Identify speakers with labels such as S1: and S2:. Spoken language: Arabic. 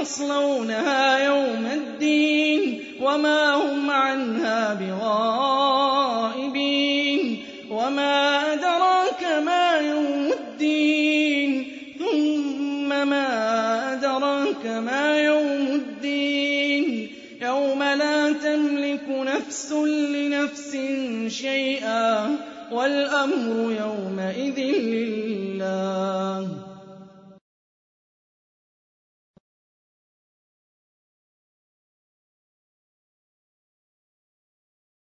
S1: يصلونها يوم الدين وما هم عنها بغائبين وما أدراك ما يوم الدين ثم ما أدراك ما يوم الدين يوم لا تملك نفس لنفس شيئا والأمر يومئذ لله